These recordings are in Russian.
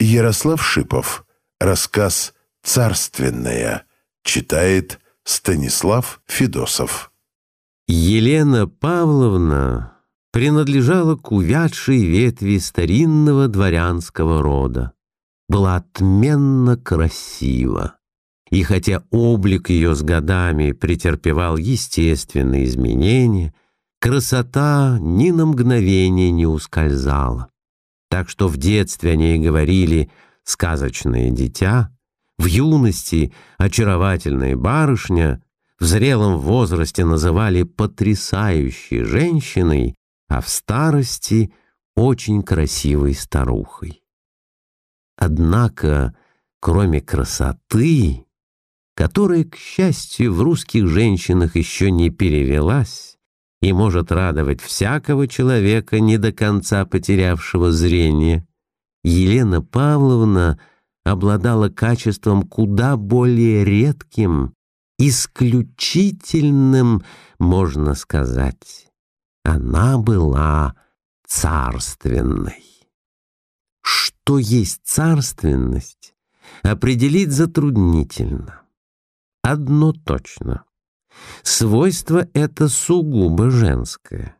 Ярослав Шипов. Рассказ «Царственная». Читает Станислав Федосов. Елена Павловна принадлежала к увядшей ветви старинного дворянского рода. Была отменно красива. И хотя облик ее с годами претерпевал естественные изменения, красота ни на мгновение не ускользала. Так что в детстве о ней говорили «сказочное дитя», в юности очаровательная барышня, в зрелом возрасте называли потрясающей женщиной, а в старости очень красивой старухой. Однако, кроме красоты, которая, к счастью, в русских женщинах еще не перевелась и может радовать всякого человека, не до конца потерявшего зрение, Елена Павловна — обладала качеством куда более редким, исключительным, можно сказать. Она была царственной. Что есть царственность, определить затруднительно. Одно точно. Свойство это сугубо женское.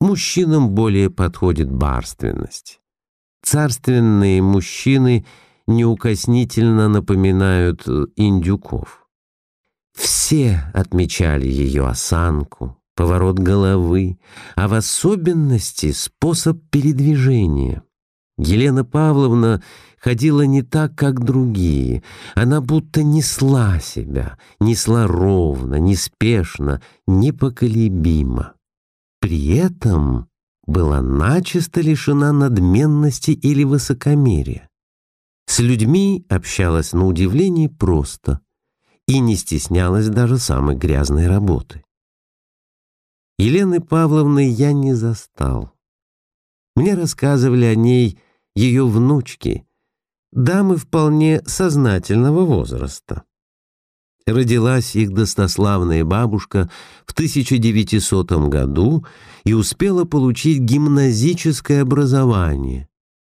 Мужчинам более подходит барственность. Царственные мужчины — неукоснительно напоминают э, индюков. Все отмечали ее осанку, поворот головы, а в особенности способ передвижения. Елена Павловна ходила не так, как другие. Она будто несла себя, несла ровно, неспешно, непоколебимо. При этом была начисто лишена надменности или высокомерия. С людьми общалась на удивление просто и не стеснялась даже самой грязной работы. Елены Павловны я не застал. Мне рассказывали о ней ее внучки, дамы вполне сознательного возраста. Родилась их достославная бабушка в 1900 году и успела получить гимназическое образование,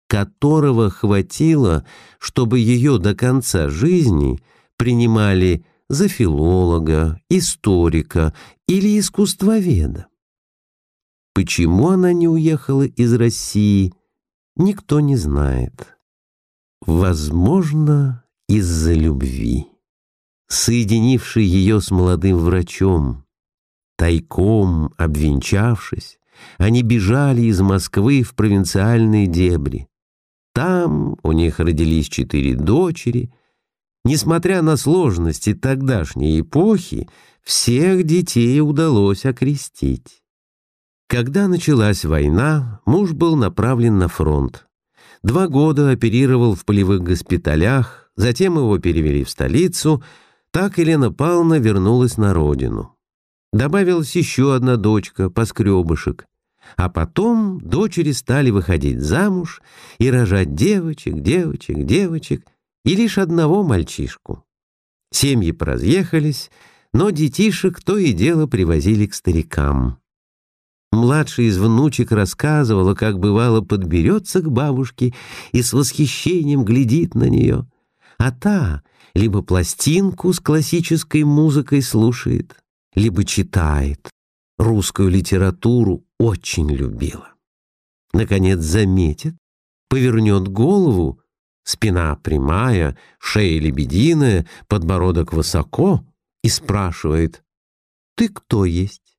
которого хватило, чтобы ее до конца жизни принимали за филолога, историка или искусствоведа. Почему она не уехала из России, никто не знает. Возможно, из-за любви, соединившей ее с молодым врачом. Тайком обвенчавшись, они бежали из Москвы в провинциальные дебри. Там у них родились четыре дочери. Несмотря на сложности тогдашней эпохи, всех детей удалось окрестить. Когда началась война, муж был направлен на фронт. Два года оперировал в полевых госпиталях, затем его перевели в столицу. Так Елена Павловна вернулась на родину. Добавилась еще одна дочка, поскребышек. А потом дочери стали выходить замуж и рожать девочек, девочек, девочек и лишь одного мальчишку. Семьи поразъехались, но детишек то и дело привозили к старикам. Младший из внучек рассказывала, как бывало подберется к бабушке и с восхищением глядит на нее, а та либо пластинку с классической музыкой слушает, либо читает, русскую литературу очень любила. Наконец заметит, повернет голову, спина прямая, шея лебединая, подбородок высоко и спрашивает, «Ты кто есть?»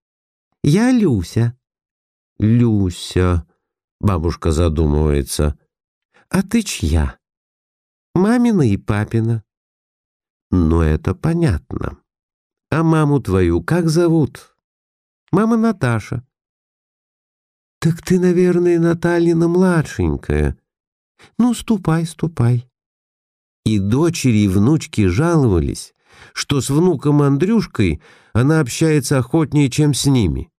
«Я Люся». «Люся», — бабушка задумывается, «а ты чья?» «Мамина и папина». «Ну, это понятно. А маму твою как зовут?» Мама Наташа. Так ты, наверное, Натальина младшенькая. Ну, ступай, ступай. И дочери и внучки жаловались, что с внуком Андрюшкой она общается охотнее, чем с ними.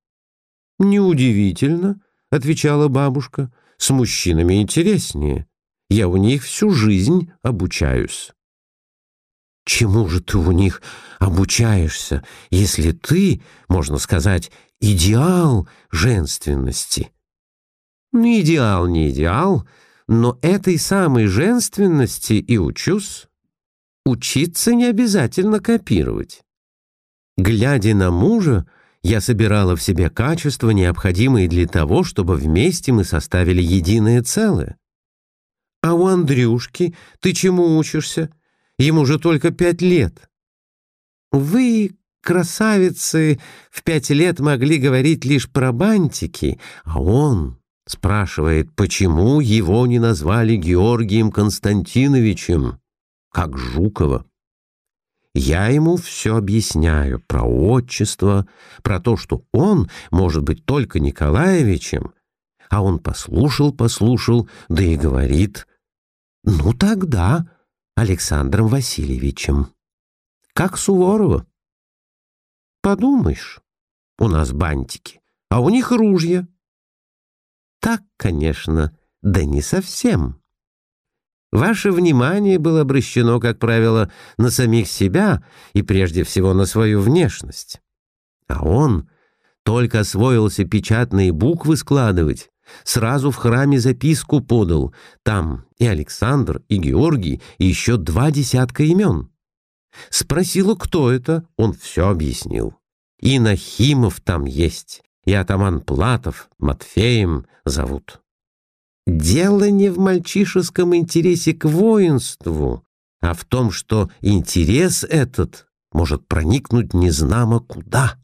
«Неудивительно», — отвечала бабушка, — «с мужчинами интереснее. Я у них всю жизнь обучаюсь». Чему же ты у них обучаешься, если ты, можно сказать, идеал женственности? Ну, идеал не идеал, но этой самой женственности и учусь. Учиться не обязательно копировать. Глядя на мужа, я собирала в себе качества, необходимые для того, чтобы вместе мы составили единое целое. А у Андрюшки ты чему учишься? Ему же только пять лет. Вы, красавицы, в пять лет могли говорить лишь про бантики, а он спрашивает, почему его не назвали Георгием Константиновичем, как Жукова. Я ему все объясняю про отчество, про то, что он может быть только Николаевичем, а он послушал-послушал, да и говорит, ну тогда Александром Васильевичем. Как Суворова. Подумаешь, у нас бантики, а у них ружья. Так, конечно, да не совсем. Ваше внимание было обращено, как правило, на самих себя и прежде всего на свою внешность. А он только освоился печатные буквы складывать, сразу в храме записку подал. Там и Александр, и Георгий, и еще два десятка имен. Спросила, кто это, он все объяснил. И Нахимов там есть, и атаман Платов, Матфеем зовут. Дело не в мальчишеском интересе к воинству, а в том, что интерес этот может проникнуть незнамо куда.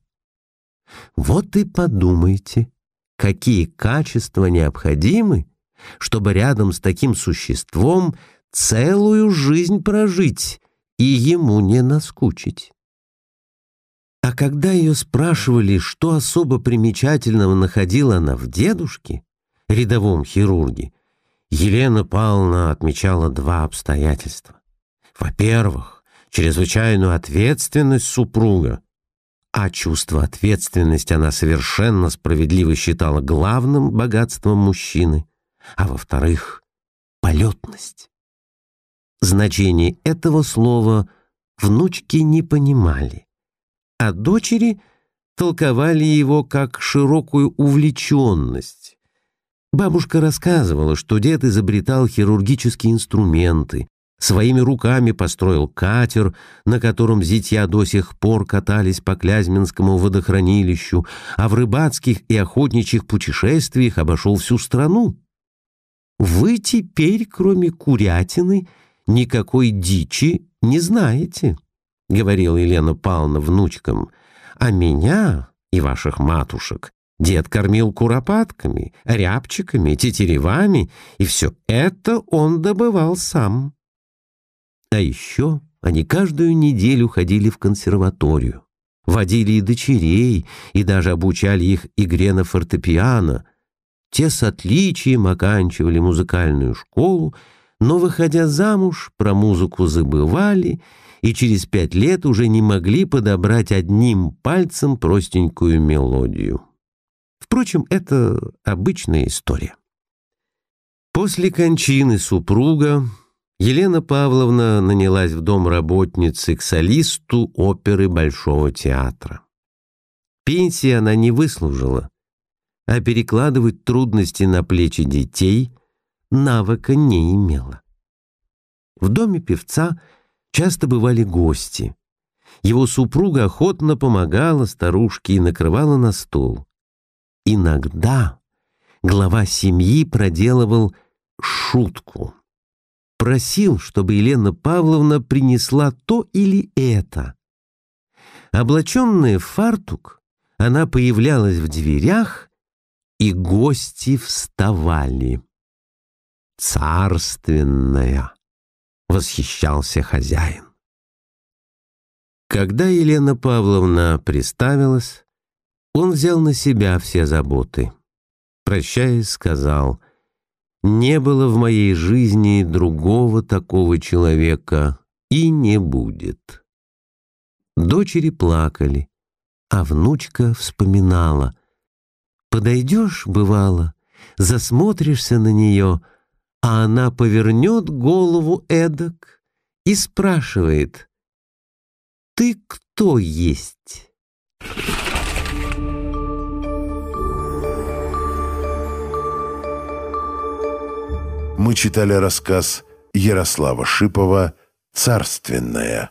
Вот и подумайте, какие качества необходимы, чтобы рядом с таким существом целую жизнь прожить и ему не наскучить. А когда ее спрашивали, что особо примечательного находила она в дедушке, рядовом хирурге, Елена Павловна отмечала два обстоятельства. Во-первых, чрезвычайную ответственность супруга, а чувство ответственности она совершенно справедливо считала главным богатством мужчины, а во-вторых, полетность. Значение этого слова внучки не понимали, а дочери толковали его как широкую увлеченность, Бабушка рассказывала, что дед изобретал хирургические инструменты, своими руками построил катер, на котором зятья до сих пор катались по Клязьминскому водохранилищу, а в рыбацких и охотничьих путешествиях обошел всю страну. «Вы теперь, кроме курятины, никакой дичи не знаете», — говорила Елена Павловна внучкам, «а меня и ваших матушек Дед кормил куропатками, рябчиками, тетеревами, и все это он добывал сам. А еще они каждую неделю ходили в консерваторию, водили и дочерей, и даже обучали их игре на фортепиано. Те с отличием оканчивали музыкальную школу, но, выходя замуж, про музыку забывали и через пять лет уже не могли подобрать одним пальцем простенькую мелодию. Впрочем, это обычная история. После кончины супруга Елена Павловна нанялась в дом работницы к солисту оперы Большого театра. Пенсии она не выслужила, а перекладывать трудности на плечи детей навыка не имела. В доме певца часто бывали гости. Его супруга охотно помогала старушке и накрывала на стол. Иногда глава семьи проделывал шутку. Просил, чтобы Елена Павловна принесла то или это. Облаченная в фартук, она появлялась в дверях, и гости вставали. «Царственная!» — восхищался хозяин. Когда Елена Павловна приставилась, он взял на себя все заботы. Прощаясь, сказал, «Не было в моей жизни другого такого человека и не будет». Дочери плакали, а внучка вспоминала. Подойдешь, бывало, засмотришься на нее, а она повернет голову эдак и спрашивает, «Ты кто есть?» Мы читали рассказ Ярослава Шипова «Царственная».